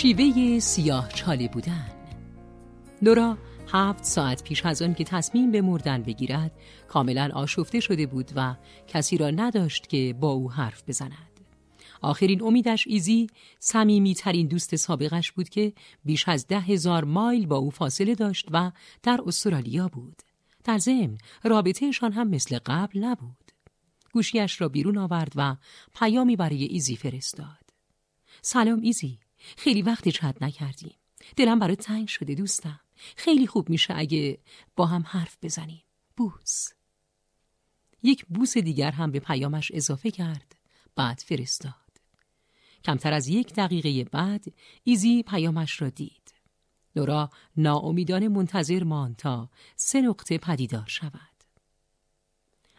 شیوه سیاه چاله بودن. نورا هفت ساعت پیش از آن که تصمیم به مردن بگیرد کاملا آشفته شده بود و کسی را نداشت که با او حرف بزند. آخرین امیدش ایزی سمیمی ترین دوست سابقش بود که بیش از ده هزار مایل با او فاصله داشت و در استرالیا بود. در ضمن رابطهشان هم مثل قبل نبود. گوشیش را بیرون آورد و پیامی برای ایزی فرستاد. سلام ایزی. خیلی وقت چت نکردیم دلم برای تنگ شده دوستم. خیلی خوب میشه اگه با هم حرف بزنیم بوس. یک بوس دیگر هم به پیامش اضافه کرد. بعد فرستاد. کمتر از یک دقیقه بعد ایزی پیامش را دید. نورا ناامیدانه منتظر ماند تا سه نقطه پدیدار شود.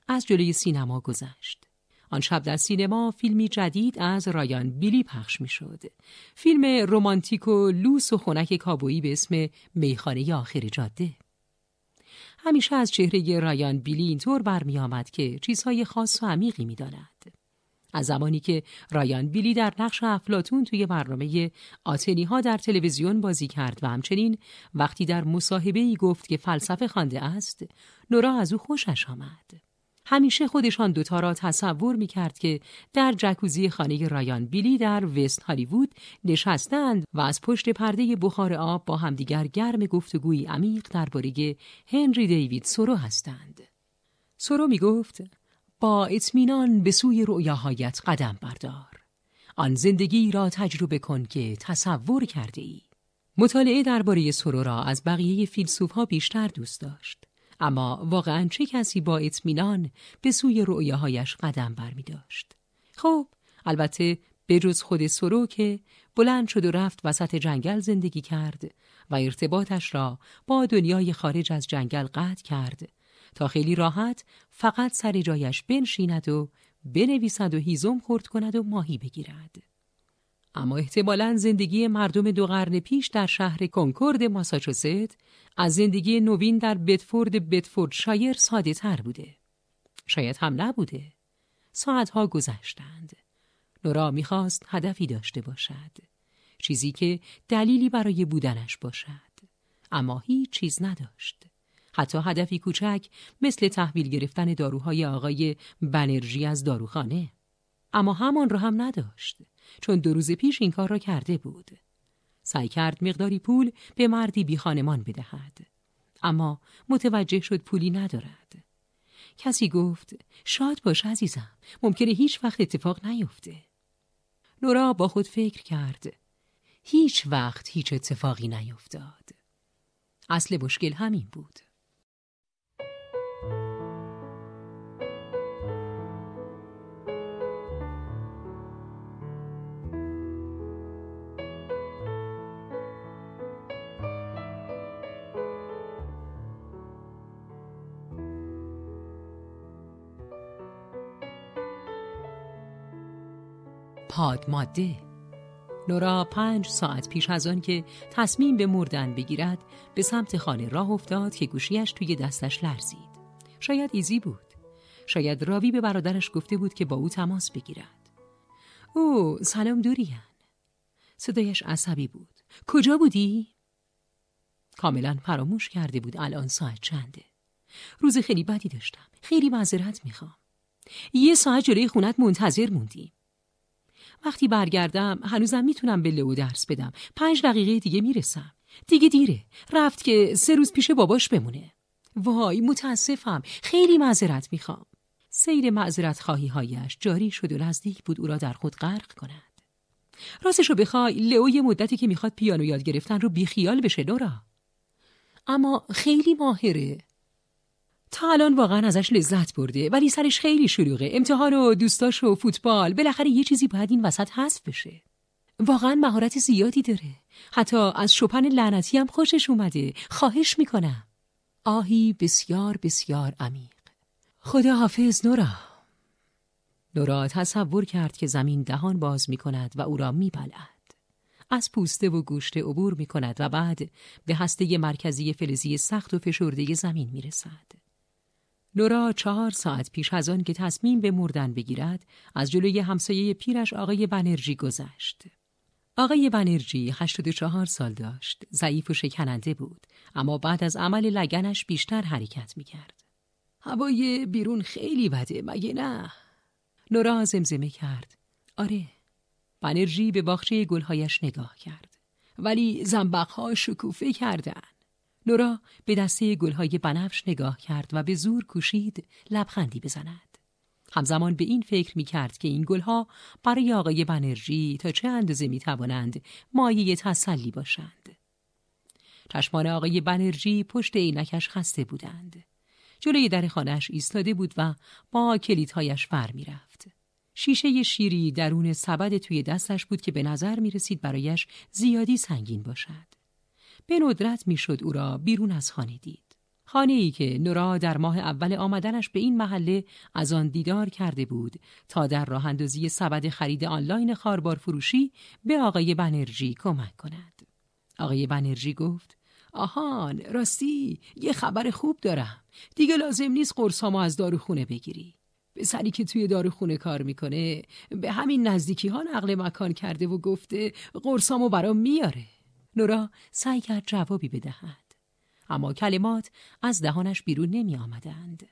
از جلوی سینما گذشت. آن شب در سینما فیلمی جدید از رایان بیلی پخش می‌شد. فیلم رومانتیک و لوس و خنک کابویی به اسم میخانه آخر جاده. همیشه از چهره رایان بیلی اینطور برمی آمد که چیزهای خاص و عمیقی می داند. از زمانی که رایان بیلی در نقش افلاتون توی برنامه آتنی ها در تلویزیون بازی کرد و همچنین وقتی در مصاحبه ای گفت که فلسفه خوانده است نورا از او خوشش آمد. همیشه خودشان دوتا را تصور می کرد که در جکوزی خانه رایان بیلی در وست هالیوود نشستند و از پشت پرده بخار آب با همدیگر گرم گفتگویی عمیق درباره هنری دیوید سورو هستند. سورو می گفت با اطمینان به سوی رؤیاهایت قدم بردار. آن زندگی را تجربه کن که تصور کرده ای. مطالعه درباره سورو را از بقیه فیلسوف ها بیشتر دوست داشت. اما واقعا چه کسی با اطمینان به سوی رؤیاهایش قدم برمی داشت؟ خب البته بجز خود سرو که بلند شد و رفت وسط جنگل زندگی کرد و ارتباطش را با دنیای خارج از جنگل قطع کرد تا خیلی راحت فقط سر جایش بنشیند و بنویسد و هیزم خورد کند و ماهی بگیرد. اما احتمالا زندگی مردم دو قرن پیش در شهر کنکورد ماساچوست از زندگی نوین در بدفورد بدفورد شایر ساده تر بوده. شاید هم نبوده. ساعتها گذشتند. نورا می‌خواست هدفی داشته باشد. چیزی که دلیلی برای بودنش باشد. اما هیچ چیز نداشت. حتی هدفی کوچک مثل تحویل گرفتن داروهای آقای بنرژی از داروخانه. اما همان را هم نداشت. چون دو روز پیش این کار را کرده بود. سعی کرد مقداری پول به مردی بی خانمان بدهد. اما متوجه شد پولی ندارد. کسی گفت شاد باش عزیزم ممکنه هیچ وقت اتفاق نیفته. نورا با خود فکر کرد هیچ وقت هیچ اتفاقی نیفتاد. اصل مشکل همین بود. پاد ماده. نورا پنج ساعت پیش از آن که تصمیم به مردن بگیرد به سمت خانه راه افتاد که گوشیش توی دستش لرزید. شاید ایزی بود. شاید راوی به برادرش گفته بود که با او تماس بگیرد. او سلام دوریان صدایش عصبی بود. کجا بودی؟ کاملا فراموش کرده بود الان ساعت چنده. روز خیلی بدی داشتم. خیلی معذرت می‌خوام. یه ساعت جلوی خونت منتظر موندیم. وقتی برگردم هنوزم می‌تونم به لئو درس بدم. پنج دقیقه دیگه می‌رسم. دیگه دیره. رفت که سه روز پیش باباش بمونه. وای متاسفم. خیلی معذرت می‌خوام. سیر معذرت خواهی هایش جاری شد و نزدیک بود او را در خود غرق کند. راستشو بخوای لئو یه مدتی که می‌خواد پیانو یاد گرفتن رو بیخیال بشه دورا. اما خیلی ماهره. تا الان واقعا ازش لذت برده ولی سرش خیلی شلوغه. امتحان و دوستاش و فوتبال بالاخره یه چیزی باید این وسط حذف بشه. واقعا مهارت زیادی داره. حتی از شپن لعنتی هم خوشش اومده. خواهش می‌کنم. آهی بسیار بسیار عمیق. خدا حافظ نورا. نورا تصور کرد که زمین دهان باز می کند و او را می از پوسته و گوشت عبور می کند و بعد به هسته مرکزی فلزی سخت و فشرده زمین می رسد. نورا چهار ساعت پیش از آن که تصمیم به مردن بگیرد از جلوی همسایه پیرش آقای بنرژی گذشت. آقای بنرژی 84 سال داشت. ضعیف و شکننده بود. اما بعد از عمل لگنش بیشتر حرکت می کرد. هوای بیرون خیلی بده مگه نه؟ نورا زمزمه کرد. آره. بنرژی به باخچه گلهایش نگاه کرد. ولی زنبقها شکوفه کردن. نورا به دسته گلهای بنفش نگاه کرد و به زور کوشید لبخندی بزند. همزمان به این فکر می کرد که این گلها برای آقای بنرژی تا چه اندازه می توانند مایه تسلی باشند. چشمان آقای بنرژی پشت عینکش خسته بودند. جلوی در خانهش ایستاده بود و با کلیدهایش فر می رفت. شیشه شیری درون سبد توی دستش بود که به نظر می رسید برایش زیادی سنگین باشد. به ندرت می شد او را بیرون از خانه دید. خانه ای که نورا در ماه اول آمدنش به این محله از آن دیدار کرده بود تا در راه اندازی سبد خرید آنلاین خاربار فروشی به آقای بنرژی کمک کند. آقای بنرژی گفت آهان راستی یه خبر خوب دارم دیگه لازم نیست قرصامو از داروخونه بگیری سری که توی داروخونه کار می‌کنه به همین نزدیکی ها نقل مکان کرده و گفته قرصامو برام میاره نورا سعی کرد جوابی بدهد اما کلمات از دهانش بیرون نمی آمدند.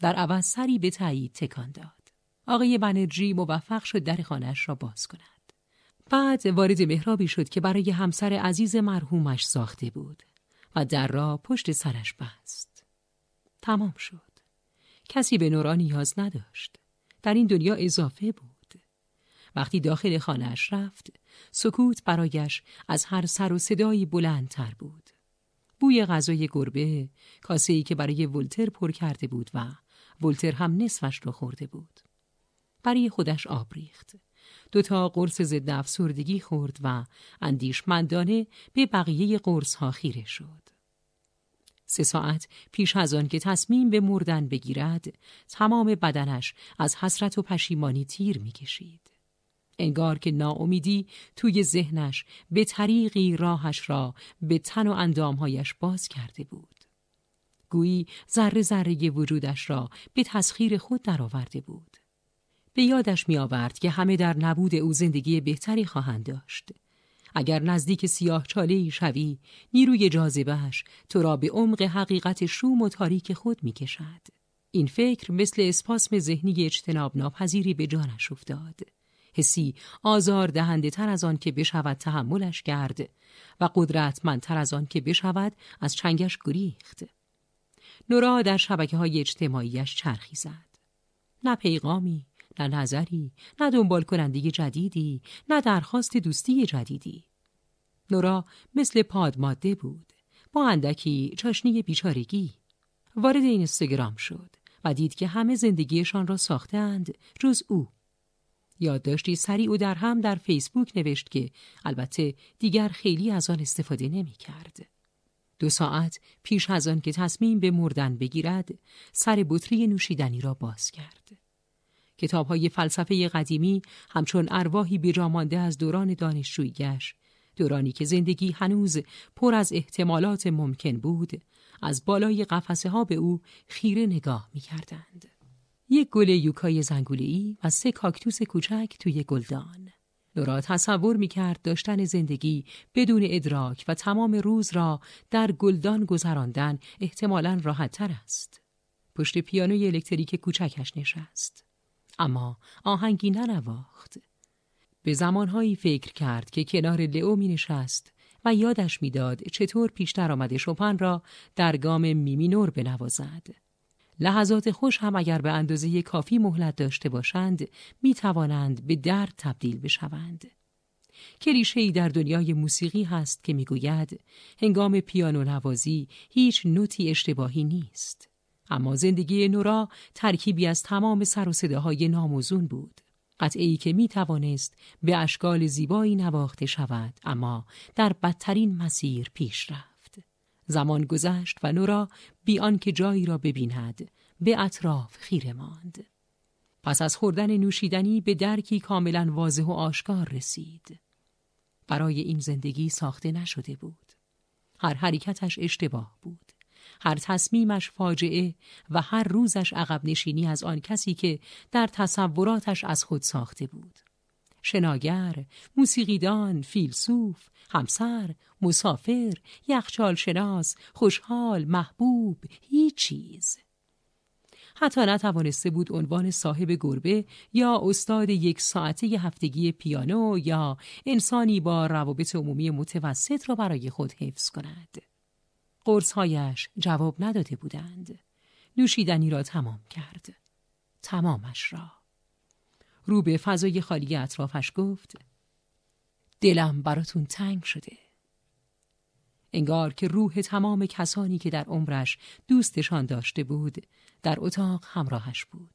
در عوض سری به تایید تکان داد. آقای بنرژی موفق شد در خانهش را باز کند. بعد وارد محرابی شد که برای همسر عزیز مرحومش ساخته بود و در را پشت سرش بست. تمام شد. کسی به نورا نیاز نداشت. در این دنیا اضافه بود. وقتی داخل خانهش رفت، سکوت برایش از هر سر و صدایی بلندتر بود. بوی غذای گربه کاسه ای که برای ولتر پر کرده بود و ولتر هم نصفش را خورده بود. برای خودش آب ریخت. دو تا قرص ضد افسردگی خورد و اندیشمندانه به بقیه قرص ها خیره شد. سه ساعت پیش از آن که تصمیم به مردن بگیرد تمام بدنش از حسرت و پشیمانی تیر می‌کشید. انگار که ناامیدی توی ذهنش به طریقی راهش را به تن و اندامهایش باز کرده بود. گویی ذره ذره وجودش را به تسخیر خود درآورده بود. به یادش می آورد که همه در نبود او زندگی بهتری خواهند داشت. اگر نزدیک سیاه چاله ای شوی، نیروی جاذبهش تو را به عمق حقیقت شوم و تاریک خود می کشد. این فکر مثل اسپاسم ذهنی اجتناب ناپذیری به جانش افتاد. حسی آزار دهنده تر از آن که بشود تحملش کرد و قدرتمندتر از آن که بشود از چنگش گریخت. نورا در شبکه های اجتماعیش چرخی زد. نه پیغامی، نه نظری، نه دنبال کنندگی جدیدی، نه درخواست دوستی جدیدی. نورا مثل پادماده بود، با اندکی چاشنی بیچارگی. وارد این شد و دید که همه زندگیشان را ساختند جز او. یادداشتی سریع او در هم در فیسبوک نوشت که البته دیگر خیلی از آن استفاده نمی کرد. دو ساعت پیش از آن که تصمیم به مردن بگیرد سر بطری نوشیدنی را باز کرد. کتاب های فلسفه قدیمی همچون ارواحی بیجامانده از دوران دانشجوییش دورانی که زندگی هنوز پر از احتمالات ممکن بود از بالای قفسه ها به او خیره نگاه می کردند. یک گل یوکای زنگولی و سه کاکتوس کوچک توی گلدان. نورا تصور می کرد داشتن زندگی بدون ادراک و تمام روز را در گلدان گذراندن احتمالا راحت تر است. پشت پیانوی الکتریک کوچکش نشست. اما آهنگی ننواخت. به زمانهایی فکر کرد که کنار لئو می نشست و یادش می‌داد چطور پیش‌درآمد شوپن را در گام می مینور بنوازد. لحظات خوش هم اگر به اندازه کافی مهلت داشته باشند می توانند به درد تبدیل بشوند. کلیشه‌ای در دنیای موسیقی هست که می‌گوید هنگام پیانو نوازی هیچ نوتی اشتباهی نیست. اما زندگی نورا ترکیبی از تمام سر و صداهای ناموزون بود. قطعی که می توانست به اشکال زیبایی نواخته شود اما در بدترین مسیر پیش رفت. زمان گذشت و نورا بی آنکه جایی را ببیند به اطراف خیره ماند. پس از خوردن نوشیدنی به درکی کاملا واضح و آشکار رسید. برای این زندگی ساخته نشده بود. هر حرکتش اشتباه بود. هر تصمیمش فاجعه و هر روزش عقب نشینی از آن کسی که در تصوراتش از خود ساخته بود. شناگر، موسیقیدان، فیلسوف، همسر، مسافر، یخچال شناس، خوشحال، محبوب، هیچ چیز. حتی نتوانسته بود عنوان صاحب گربه یا استاد یک ساعته هفتگی پیانو یا انسانی با روابط عمومی متوسط را برای خود حفظ کند. قرصهایش جواب نداده بودند. نوشیدنی را تمام کرد. تمامش را. رو به فضای خالی اطرافش گفت دلم براتون تنگ شده. انگار که روح تمام کسانی که در عمرش دوستشان داشته بود در اتاق همراهش بود.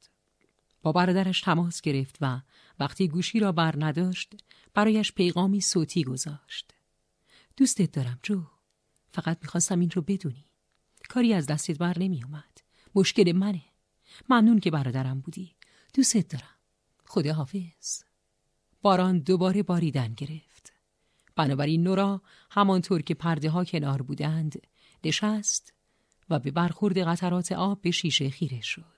با برادرش تماس گرفت و وقتی گوشی را بر نداشت برایش پیغامی صوتی گذاشت. دوستت دارم جو. فقط می‌خواستم این رو بدونی. کاری از دستت بر نمی اومد. مشکل منه. ممنون که برادرم بودی. دوستت دارم. خدا حافظ. باران دوباره باریدن گرفت. بنابراین نورا همانطور که پرده ها کنار بودند نشست و به برخورد قطرات آب به شیشه خیره شد.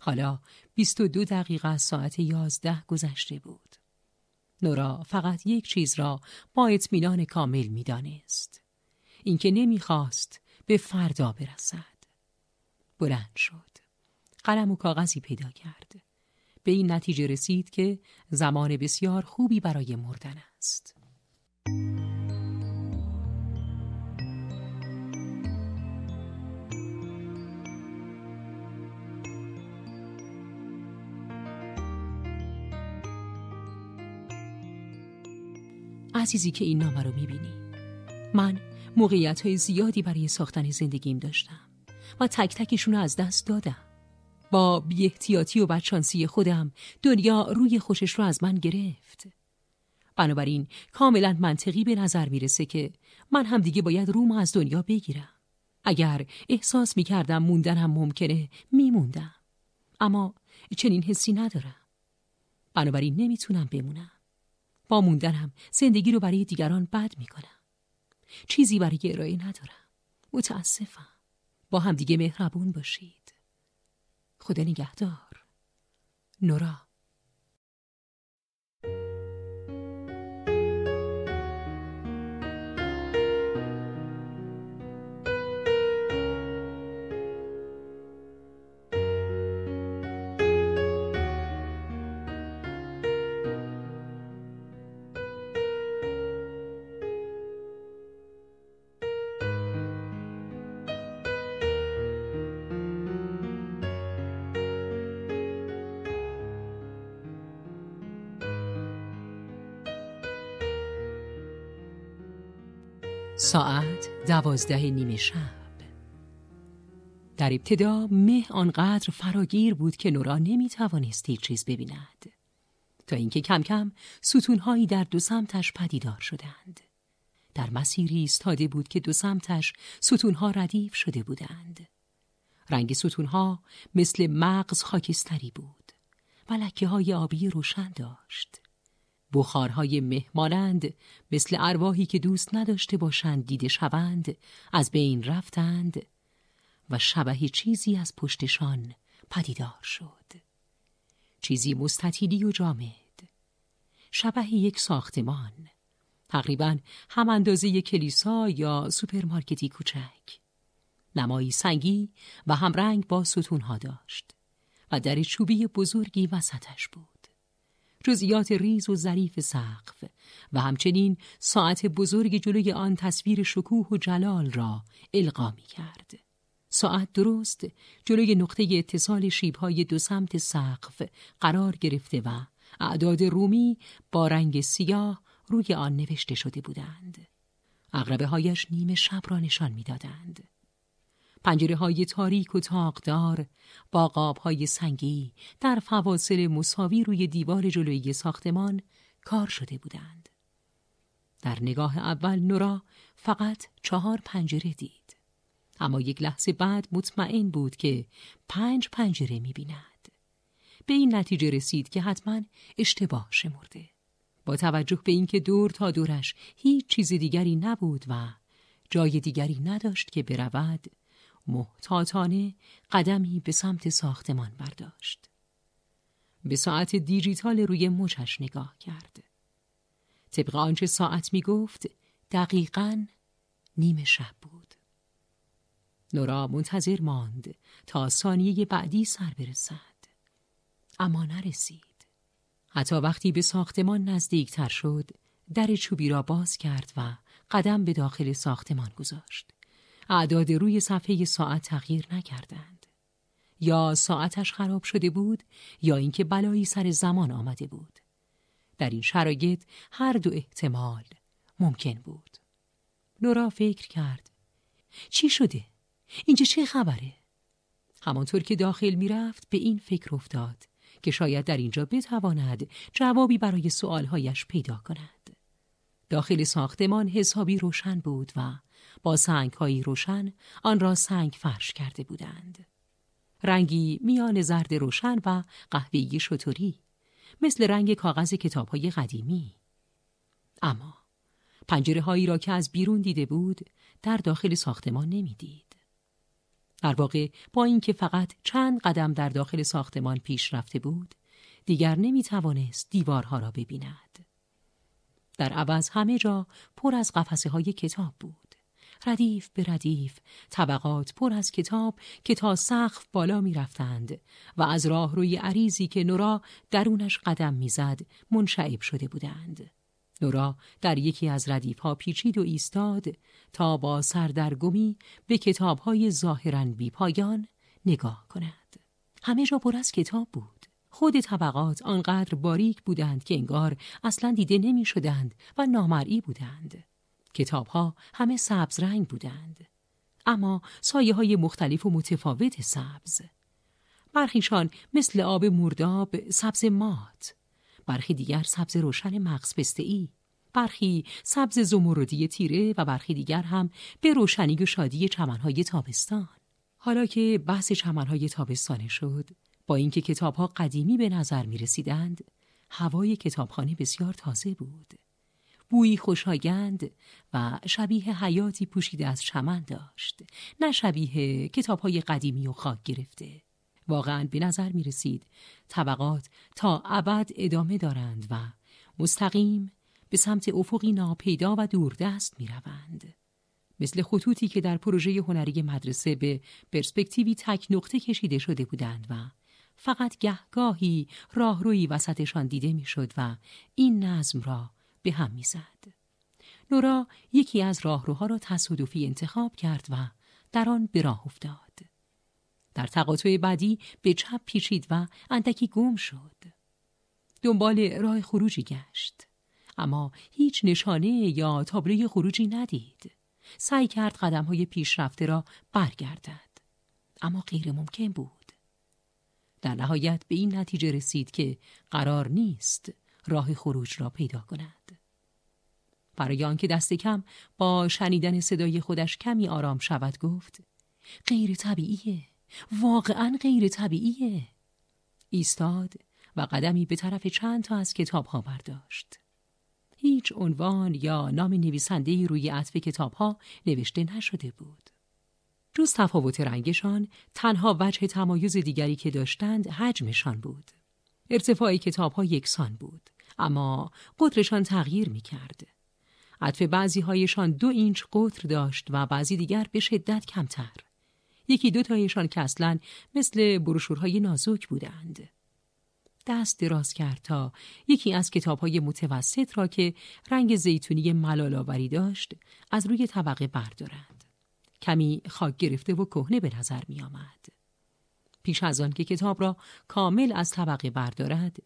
حالا 22 دقیقه از ساعت یازده گذشته بود. نورا فقط یک چیز را با اطمینان کامل می‌دانست. اینکه نمی‌خواست به فردا برسد. بلند شد. قلم و کاغذی پیدا کرد. به این نتیجه رسید که زمان بسیار خوبی برای مردن است. عزیزی که این نامه رو می‌بینی. من موقعیت های زیادی برای ساختن زندگیم داشتم و تک تکشون از دست دادم. با بی احتیاطی و بدشانسی خودم دنیا روی خوشش رو از من گرفت. بنابراین کاملا منطقی به نظر می‌رسه که من هم دیگه باید روم از دنیا بگیرم. اگر احساس می‌کردم موندنم ممکنه میموندم. اما چنین حسی ندارم. بنابراین نمی‌تونم بمونم. با موندنم زندگی رو برای دیگران بد می‌کنم. چیزی برای ارائه ندارم. متاسفم. با هم دیگه مهربون باشید. خدا نگهدار. نورا. دوازده نیمه شب. در ابتدا مه آنقدر فراگیر بود که نورا نمی توانست هیچ چیز ببیند. تا اینکه کم کم ستونهایی در دو سمتش پدیدار شدند. در مسیری ایستاده بود که دو سمتش ستونها ردیف شده بودند. رنگ ستونها مثل مغز خاکستری بود. و لکه های آبی روشن داشت. بخارهای مهمانند مثل ارواحی که دوست نداشته باشند دیده شوند از بین رفتند و شبه چیزی از پشتشان پدیدار شد. چیزی مستطیلی و جامد. شبه یک ساختمان. تقریبا هم اندازه یک کلیسا یا سوپرمارکتی کوچک. نمایی سنگی و همرنگ با ستونها داشت و در چوبی بزرگی وسطش بود. جزئیات ریز و ظریف سقف و همچنین ساعت بزرگ جلوی آن تصویر شکوه و جلال را القا می کرد. ساعت درست جلوی نقطه اتصال شیبهای دو سمت سقف قرار گرفته و اعداد رومی با رنگ سیاه روی آن نوشته شده بودند. اغربه هایش نیمه شب را نشان می‌دادند. پنجره های تاریک و تاقدار با قاب های سنگی در فواصل مساوی روی دیوار جلویی ساختمان کار شده بودند. در نگاه اول نورا فقط چهار پنجره دید. اما یک لحظه بعد مطمئن بود که پنج پنجره می بیند. به این نتیجه رسید که حتما اشتباه شمرده. با توجه به اینکه دور تا دورش هیچ چیز دیگری نبود و جای دیگری نداشت که برود محتاطانه قدمی به سمت ساختمان برداشت. به ساعت دیجیتال روی مچش نگاه کرد. طبق آنچه ساعت می گفت دقیقا نیمه شب بود. نورا منتظر ماند تا ثانیه بعدی سر برسد. اما نرسید. حتی وقتی به ساختمان نزدیکتر شد در چوبی را باز کرد و قدم به داخل ساختمان گذاشت. اعداد روی صفحه ساعت تغییر نکردند. یا ساعتش خراب شده بود یا اینکه بلایی سر زمان آمده بود. در این شرایط هر دو احتمال ممکن بود. نورا فکر کرد. چی شده؟ اینجا چه خبره؟ همانطور که داخل می‌رفت به این فکر افتاد که شاید در اینجا بتواند جوابی برای سؤالهایش پیدا کند. داخل ساختمان حسابی روشن بود و با سنگهایی روشن آن را سنگ فرش کرده بودند. رنگی میان زرد روشن و قهوه‌ای شطوری مثل رنگ کاغذ کتابهای قدیمی. اما پنجره هایی را که از بیرون دیده بود در داخل ساختمان نمی‌دید. در واقع با اینکه فقط چند قدم در داخل ساختمان پیش رفته بود دیگر نمی توانست دیوارها را ببیند. در عوض همه جا پر از قفسه های کتاب بود. ردیف به ردیف طبقات پر از کتاب که تا سقف بالا می رفتند و از راه روی عریضی که نورا درونش قدم می‌زد منشعب شده بودند. نورا در یکی از ردیف ها پیچید و ایستاد تا با سردرگمی به کتاب های ظاهرا بی پایان نگاه کند. همه جا پر از کتاب بود. خود طبقات آنقدر باریک بودند که انگار اصلا دیده نمی شدند و نامرئی بودند. کتاب ها همه سبز رنگ بودند. اما سایه های مختلف و متفاوت سبز. برخیشان مثل آب مرداب سبز مات. برخی دیگر سبز روشن مغز ای. برخی سبز زمردی تیره و برخی دیگر هم به روشنی و شادی چمنهای تابستان. حالا که بحث چمنهای تابستانه شد، با اینکه کتابها قدیمی به نظر می رسیدند، هوای کتابخانه بسیار تازه بود. بویی خوشایند و شبیه حیاتی پوشیده از چمن داشت نه شبیه کتاب های قدیمی و خاک گرفته واقعا به نظر می رسید طبقات تا ابد ادامه دارند و مستقیم به سمت افقی ناپیدا و دوردست می روند. مثل خطوطی که در پروژه هنری مدرسه به پرسپکتیوی تک نقطه کشیده شده بودند و فقط گهگاهی راهروی وسطشان دیده می‌شد و این نظم را به هم می‌زد. نورا یکی از راهروها را تصادفی انتخاب کرد و در آن به راه افتاد. در تقاطع بعدی به چپ پیچید و اندکی گم شد. دنبال راه خروجی گشت. اما هیچ نشانه یا تابلوی خروجی ندید. سعی کرد قدم های پیشرفته را برگردد. اما غیر ممکن بود. در نهایت به این نتیجه رسید که قرار نیست راه خروج را پیدا کند. برای آنکه دست کم با شنیدن صدای خودش کمی آرام شود گفت غیر طبیعیه. واقعا غیر طبیعیه. ایستاد و قدمی به طرف چند تا از کتاب ها برداشت. هیچ عنوان یا نام نویسنده روی عطف کتاب ها نوشته نشده بود. جز تفاوت رنگشان تنها وجه تمایز دیگری که داشتند حجمشان بود. ارتفاع کتاب ها یکسان بود اما قطرشان تغییر می کرد. عطف بعضی هایشان دو اینچ قطر داشت و بعضی دیگر به شدت کمتر. یکی دو تایشان که اصلا مثل بروشورهای نازک بودند. دست دراز کرد تا یکی از کتابهای متوسط را که رنگ زیتونی ملالاوری داشت از روی طبقه بردارند. کمی خاک گرفته و کهنه به نظر می آمد. پیش از آن که کتاب را کامل از طبقه بردارد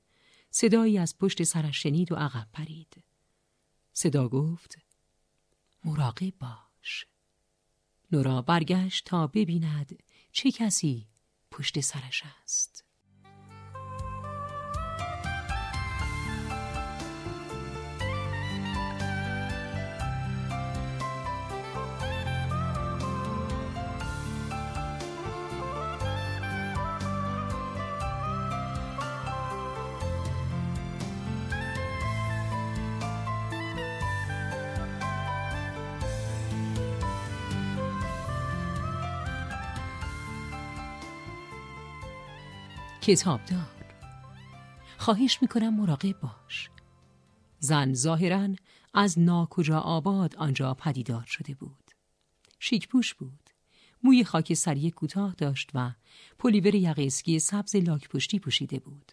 صدایی از پشت سرش شنید و عقب پرید. صدا گفت مراقب باش. نورا برگشت تا ببیند چه کسی پشت سرش است. کتابدار خواهش می‌کنم مراقب باش. زن ظاهرا از ناکجا آباد آنجا پدیدار شده بود. شیکپوش بود. موی خاکستری کوتاه داشت و پلیور یقه سبز لاک پشتی پوشیده بود.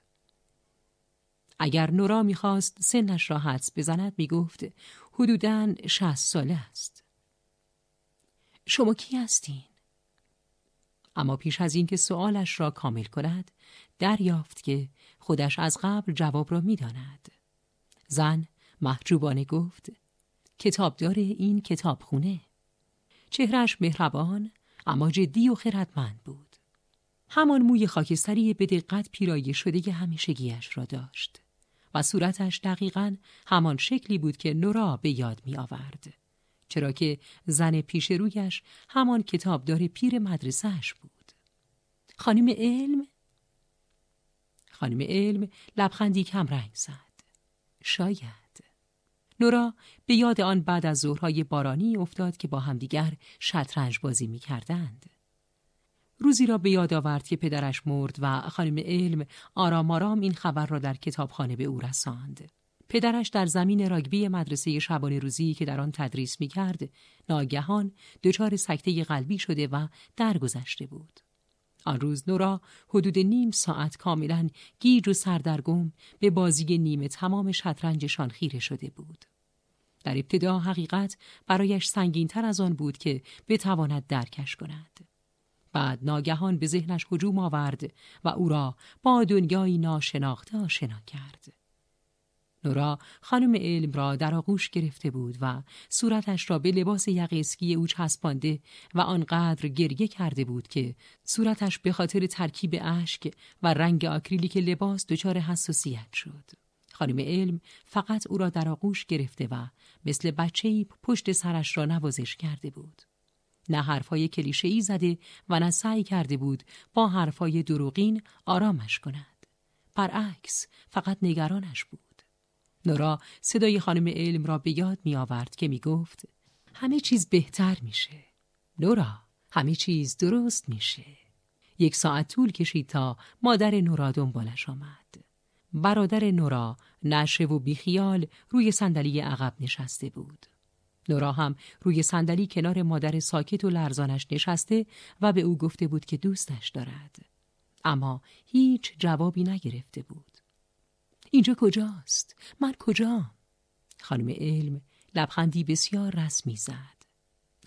اگر نورا می‌خواست سنش را حدس بزند می‌گفت حدوداً شهست ساله است. شما کی هستین؟ اما پیش از اینکه سوالش را کامل کند دریافت که خودش از قبل جواب را می‌داند. زن محجوبانه گفت کتابدار این کتابخونه چهرش مهربان اما جدی و خردمند بود همان موی خاکستری به دقت پیرایه شده همیشگیش را داشت و صورتش دقیقا همان شکلی بود که نورا به یاد می آورد. چرا که زن پیش رویش همان کتابدار پیر مدرسهش بود. خانم علم؟ خانم علم لبخندی کم رنگ زد. شاید. نورا به یاد آن بعد از ظهرهای بارانی افتاد که با همدیگر شطرنج بازی می کردند. روزی را به یاد آورد که پدرش مرد و خانم علم آرام آرام این خبر را در کتابخانه به او رساند. پدرش در زمین راگبی مدرسه شبانه روزی که در آن تدریس می کرد ناگهان دچار سکته قلبی شده و درگذشته بود. آن روز نورا حدود نیم ساعت کاملا گیج و سردرگم به بازی نیمه تمام شطرنجشان خیره شده بود. در ابتدا حقیقت برایش سنگینتر از آن بود که بتواند درکش کند. بعد ناگهان به ذهنش هجوم آورد و او را با دنیایی ناشناخته آشنا کرد. نورا خانم علم را در آغوش گرفته بود و صورتش را به لباس یقیسکی او چسبانده و آنقدر گریه کرده بود که صورتش به خاطر ترکیب اشک و رنگ آکریلیک لباس دچار حساسیت شد. خانم علم فقط او را در آغوش گرفته و مثل بچه‌ای پشت سرش را نوازش کرده بود. نه حرفای کلیشه‌ای زده و نه سعی کرده بود با حرفای دروغین آرامش کند. برعکس فقط نگرانش بود. نورا صدای خانم علم را به یاد می آورد که می گفت همه چیز بهتر میشه. نورا همه چیز درست میشه. یک ساعت طول کشید تا مادر نورا دنبالش آمد. برادر نورا نشه و بیخیال روی صندلی عقب نشسته بود. نورا هم روی صندلی کنار مادر ساکت و لرزانش نشسته و به او گفته بود که دوستش دارد. اما هیچ جوابی نگرفته بود. اینجا کجاست؟ من کجا؟ خانم علم لبخندی بسیار رسمی زد.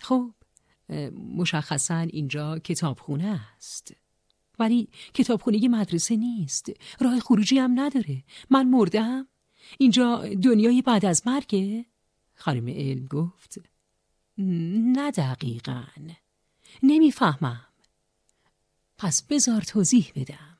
خب مشخصا اینجا کتابخونه است. ولی کتابخونه مدرسه نیست. راه خروجی هم نداره. من مردم؟ اینجا دنیای بعد از مرگه؟ خانم علم گفت نه دقیقا نمی‌فهمم پس بزار توضیح بدم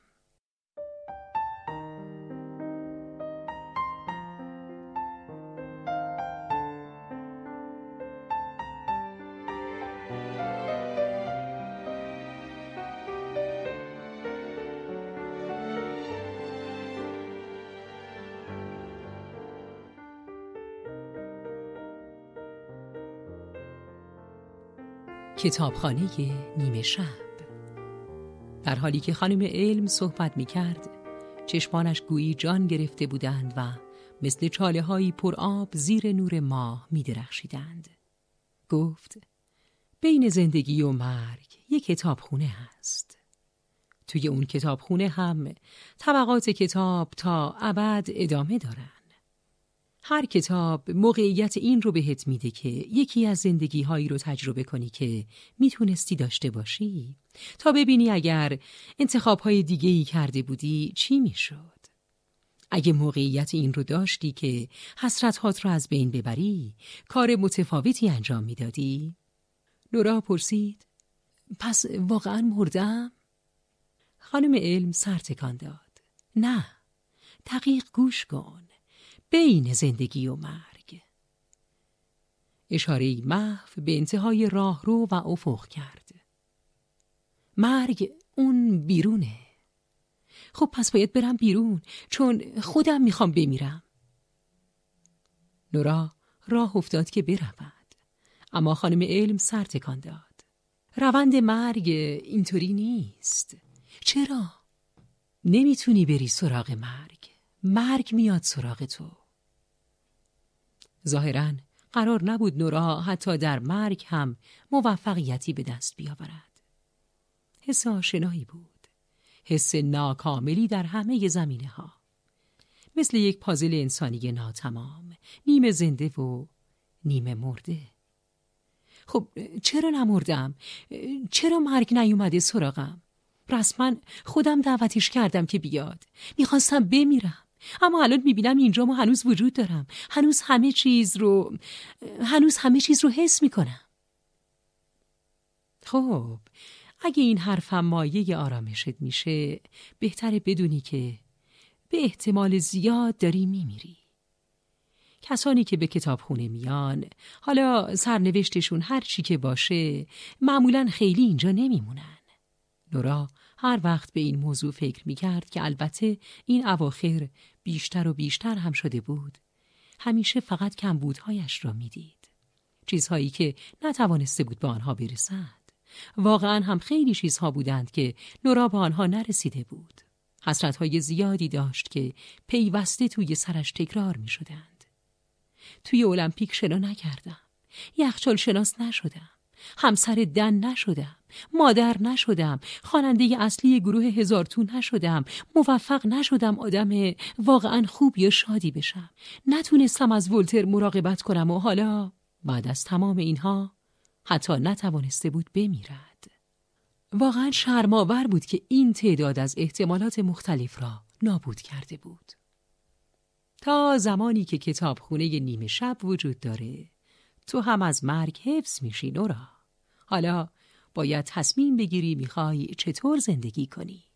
کتابخانه نیمه شب در حالی که خانم علم صحبت می کرد چشمانش گویی جان گرفته بودند و مثل چاله هایی پر آب زیر نور ماه می درخشیدند. گفت بین زندگی و مرگ یک کتابخونه هست. توی اون کتابخونه هم طبقات کتاب تا ابد ادامه دارند. هر کتاب موقعیت این رو بهت میده که یکی از زندگی هایی رو تجربه کنی که می‌تونستی داشته باشی تا ببینی اگر انتخاب های دیگه ای کرده بودی چی می‌شد. اگه موقعیت این رو داشتی که حسرت هات رو از بین ببری کار متفاوتی انجام می‌دادی؟ نورا پرسید پس واقعا مردم؟ خانم علم سر تکان داد نه دقیق گوش کن بین زندگی و مرگ. اشاره محو به انتهای راهرو و افق کرد. مرگ اون بیرونه. خب پس باید برم بیرون چون خودم می‌خوام بمیرم. نورا راه افتاد که برود. اما خانم علم سر تکان داد. روند مرگ اینطوری نیست. چرا؟ نمی‌تونی بری سراغ مرگ. مرگ میاد سراغ تو. ظاهرا قرار نبود نورا حتی در مرگ هم موفقیتی به دست بیاورد. حس آشنایی بود. حس ناکاملی در همه زمینه ها مثل یک پازل انسانی ناتمام نیمه زنده و نیمه مرده. خب چرا نمردم؟ چرا مرگ نیومده سراغم؟ رسما خودم دعوتش کردم که بیاد. می‌خواستم بمیرم. اما الان می‌بینم اینجا ما هنوز وجود دارم. هنوز همه چیز رو هنوز همه چیز رو حس می‌کنم. خب اگه این حرفم مایه آرامشت میشه بهتره بدونی که به احتمال زیاد داری میمیری. کسانی که به کتابخونه میان حالا سرنوشتشون هر چی که باشه معمولا خیلی اینجا نمیمونن. نورا هر وقت به این موضوع فکر می‌کرد که البته این اواخر بیشتر و بیشتر هم شده بود همیشه فقط کمبودهایش را می‌دید چیزهایی که نتوانسته بود به آنها برسد واقعا هم خیلی چیزها بودند که نورا به آنها نرسیده بود حسرتهای زیادی داشت که پیوسته توی سرش تکرار می شدند. توی المپیک شنا نکردم. یخچال شناس نشدم. همسر دن نشدم. مادر نشدم. خواننده اصلی گروه هزارتون نشدم. موفق نشدم آدم واقعا خوب یا شادی بشم. نتونستم از ولتر مراقبت کنم و حالا بعد از تمام اینها حتی نتوانسته بود بمیرد. واقعا شرماور بود که این تعداد از احتمالات مختلف را نابود کرده بود. تا زمانی که کتابخونه نیمه شب وجود داره تو هم از مرگ حفظ میشی نورا. حالا باید تصمیم بگیری می‌خوای چطور زندگی کنی.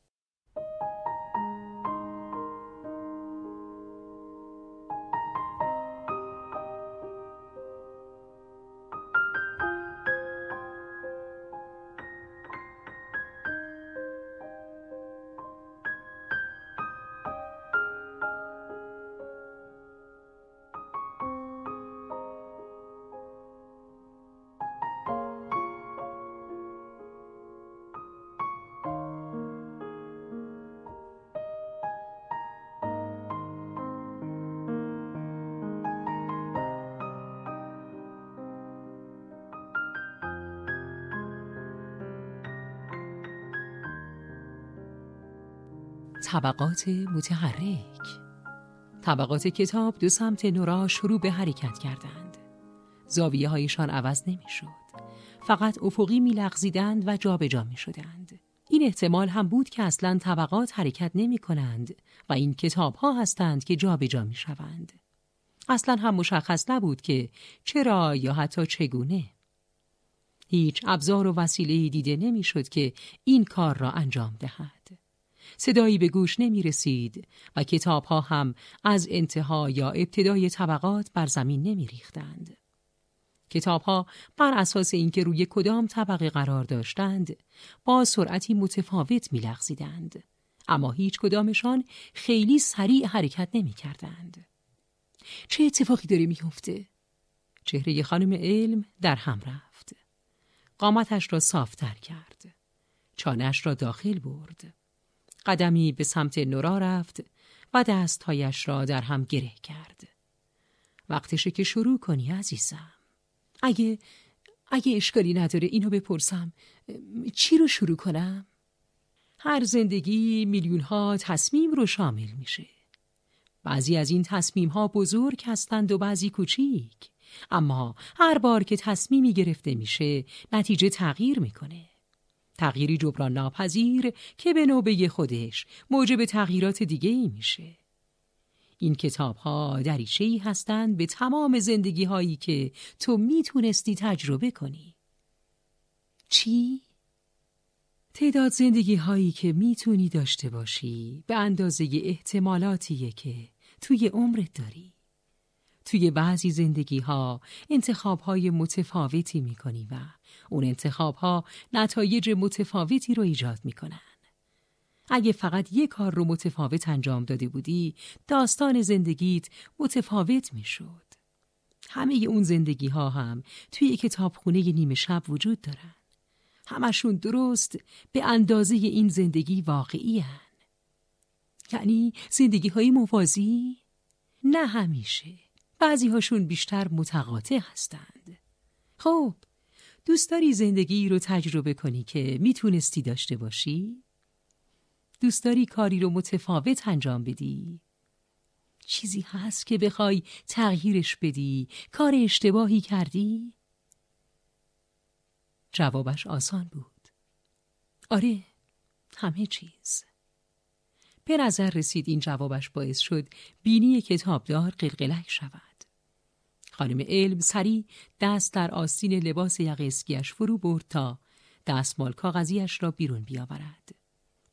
طبقات متحرک. طبقات کتاب دو سمت نورا شروع به حرکت کردند. زاویه هایشان عوض نمی شد فقط افقی می لغزیدند و جابجا می شدند این احتمال هم بود که اصلا طبقات حرکت نمی کنند و این کتاب ها هستند که جابجا می شوند اصلا هم مشخص نبود که چرا یا حتی چگونه. هیچ ابزار و وسیله دیده نمی‌شد که این کار را انجام دهد. صدایی به گوش نمی رسید و کتاب ها هم از انتها یا ابتدای طبقات بر زمین نمی ریختند. کتاب ها بر اساس اینکه روی کدام طبقه قرار داشتند با سرعتی متفاوت می لغزیدند. اما هیچ کدامشان خیلی سریع حرکت نمی کردند. چه اتفاقی داره میفته؟ چهره خانم علم در هم رفت. قامتش را صافتر کرد. چانش را داخل برد. قدمی به سمت نورا رفت و دستهایش را در هم گره کرد. وقتشه که شروع کنی عزیزم. اگه اگه اشکالی نداره اینو بپرسم چی رو شروع کنم؟ هر زندگی میلیون ها تصمیم رو شامل میشه. بعضی از این تصمیم ها بزرگ هستند و بعضی کوچیک. اما هر بار که تصمیمی گرفته میشه نتیجه تغییر می‌کنه. تغییری جبران ناپذیر که به نوبه خودش موجب تغییرات دیگه ای میشه. این کتاب ها دریچه ای هستند به تمام زندگی هایی که تو می‌تونستی تجربه کنی. چی؟ تعداد زندگی هایی که می‌تونی داشته باشی به اندازه احتمالاتیه که توی عمرت داری. توی بعضی زندگی ها انتخاب های متفاوتی می کنی و اون انتخاب ها نتایج متفاوتی رو ایجاد می کنن. اگه فقط یک کار رو متفاوت انجام داده بودی داستان زندگیت متفاوت می. همه اون زندگی ها هم توی کتابخونه نیمه شب وجود دارن. همشون درست به اندازه این زندگی واقعی هن. یعنی زندگی های موازی؟ نه همیشه بعضی هاشون بیشتر متقاطع هستند خب دوست داری زندگی رو تجربه کنی که می‌تونستی داشته باشی؟ دوست داری کاری رو متفاوت انجام بدی؟ چیزی هست که بخوای تغییرش بدی؟ کار اشتباهی کردی؟ جوابش آسان بود. آره، همه چیز. به نظر رسید این جوابش باعث شد بینی کتابدار قلقلک شود. خانم علم سری دست در آستین لباس یق اسکیش فرو برد تا دستمال کاغذیش را بیرون بیاورد.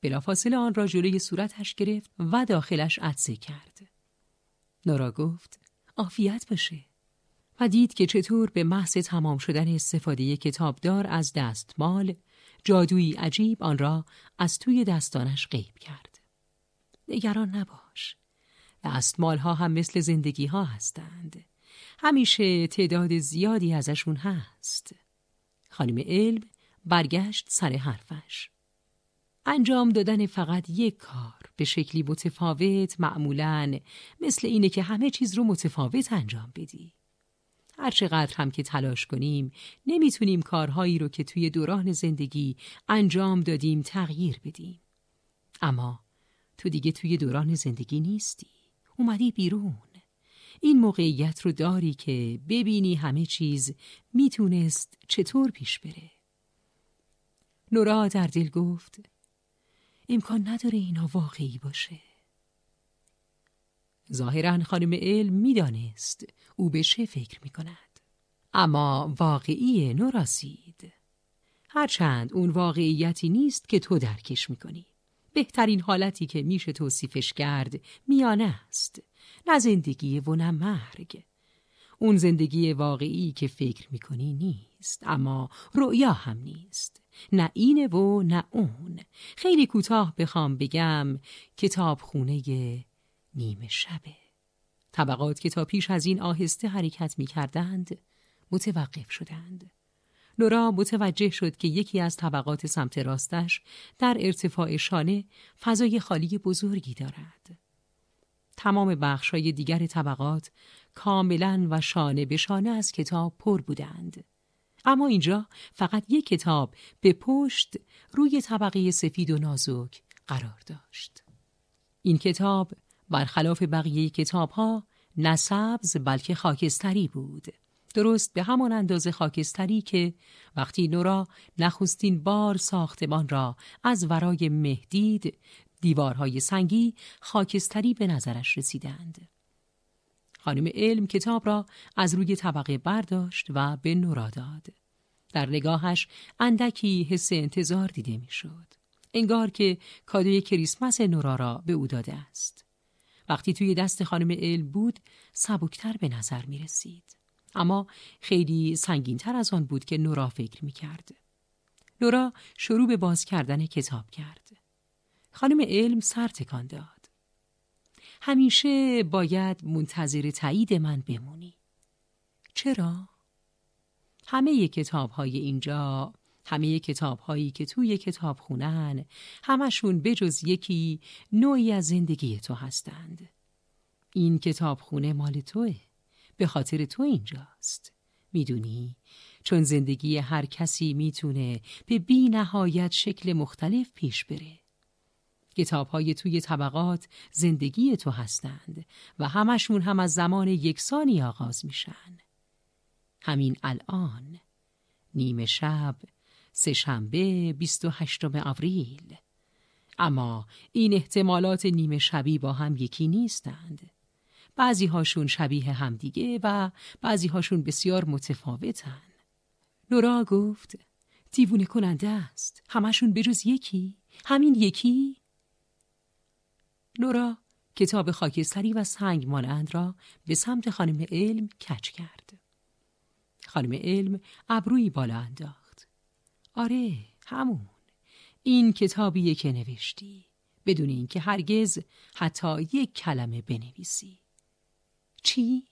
بلافاصله آن را جلوی صورتش گرفت و داخلش عدسه کرد. نورا گفت عافیت باشه و دید که چطور به محض تمام شدن استفاده کتابدار از دستمال جادویی عجیب آن را از توی دستانش غیب کرد. نگران نباش. دستمال ها هم مثل زندگی ها هستند. همیشه تعداد زیادی ازشون هست. خانم علم برگشت سر حرفش. انجام دادن فقط یک کار به شکلی متفاوت معمولا مثل اینه که همه چیز رو متفاوت انجام بدی. هر چقدر هم که تلاش کنیم نمی‌تونیم کارهایی رو که توی دوران زندگی انجام دادیم تغییر بدیم. اما تو دیگه توی دوران زندگی نیستی. اومدی بیرون. این موقعیت رو داری که ببینی همه چیز می‌تونست چطور پیش بره. نورا در دل گفت امکان نداره اینا واقعی باشه. ظاهرا خانم علم می‌دانست او به چه فکر می کند. اما واقعی نوراسید. هرچند اون واقعیتی نیست که تو درکش می کنی. بهترین حالتی که میشه توصیفش کرد میانه است. نه زندگی و نه مرگ. اون زندگی واقعی که فکر می‌کنی نیست اما رؤیا هم نیست. نه اینه و نه اون. خیلی کوتاه بخوام بگم کتاب خونه نیمه شبه طبقات که تا پیش از این آهسته حرکت می کردند متوقف شدند. نورا متوجه شد که یکی از طبقات سمت راستش در ارتفاع شانه فضای خالی بزرگی دارد. تمام بخشای دیگر طبقات کاملا و شانه به شانه از کتاب پر بودند. اما اینجا فقط یک کتاب به پشت روی طبقه سفید و نازک قرار داشت. این کتاب برخلاف بقیه کتاب ها نه سبز بلکه خاکستری بود. درست به همان اندازه خاکستری که وقتی نورا نخستین بار ساختمان را از ورای مهدید دیوارهای سنگی خاکستری به نظرش رسیدند. خانم علم کتاب را از روی طبقه برداشت و به نورا داد. در نگاهش اندکی حس انتظار دیده می‌شد. انگار که کادوی کریسمس نورا را به او داده است. وقتی توی دست خانم علم بود سبکتر به نظر می رسید. اما خیلی سنگینتر از آن بود که نورا فکر می کرد. نورا شروع به باز کردن کتاب کرد. خانم علم سر تکان داد. همیشه باید منتظر تایید من بمونی. چرا؟ همه کتاب های اینجا همه کتاب هایی که توی کتاب خونن همشون بجز یکی نوعی از زندگی تو هستند. این کتاب خونه مال توه. به خاطر تو اینجاست. می‌دونی؟ چون زندگی هر کسی می‌تونه به بی نهایت شکل مختلف پیش بره. کتاب های توی طبقات زندگی تو هستند و همشون هم از زمان یکسانی آغاز میشن. همین الان نیمه شب سه شنبه 28 آوریل اما این احتمالات نیمه شبی با هم یکی نیستند. بعضی هاشون شبیه همدیگه و بعضی هاشون بسیار متفاوتن. نورا گفت دیوونه کننده است. همشون بجز یکی؟ همین یکی؟ نورا کتاب خاکستری و سنگ مانند را به سمت خانم علم کچ کرد. خانم علم ابرویی بالا انداخت. آره همون. این کتابیه که نوشتی. بدون اینکه هرگز حتی یک کلمه بنویسی. چی؟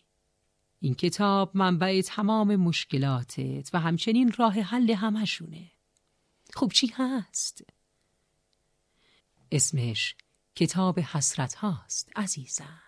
این کتاب منبع تمام مشکلاتت و همچنین راه حل همشونه. خب چی هست؟ اسمش کتاب حسرت هاست عزیزم.